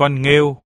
con nghêu.